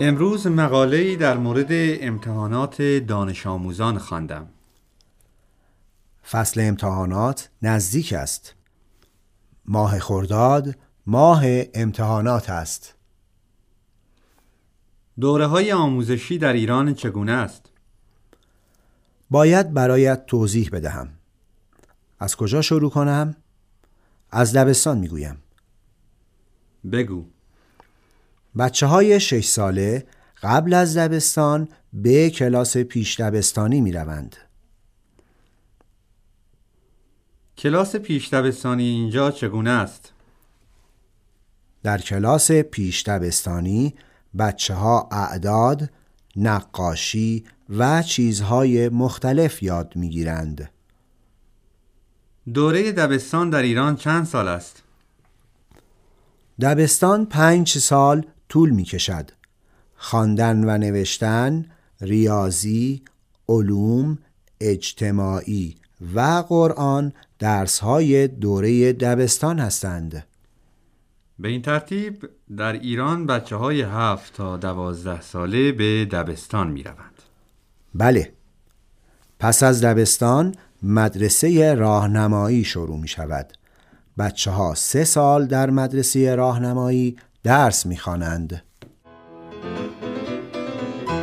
امروز مقاله‌ای در مورد امتحانات دانش آموزان خواندم. فصل امتحانات نزدیک است. ماه خرداد ماه امتحانات است. دوره های آموزشی در ایران چگونه است؟ باید برایت توضیح بدهم. از کجا شروع کنم؟ از دبستان می‌گویم. بگو. بچه های شش ساله قبل از دبستان به کلاس پیش دبستانی می روند. کلاس پیش دبستانی اینجا چگونه است؟ در کلاس پیش دبستانی بچه ها اعداد، نقاشی و چیزهای مختلف یاد می گیرند. دوره دبستان در ایران چند سال است؟ دبستان پنج سال طول می کشد. خواندن و نوشتن، ریاضی، علوم، اجتماعی و قرآن درس های دوره دبستان هستند. به این ترتیب در ایران بچه های هفت تا دوازده ساله به دبستان می روند. بله پس از دبستان مدرسه راهنمایی شروع می شود بچه ها سه سال در مدرسه راهنمایی درس می‌خوانند.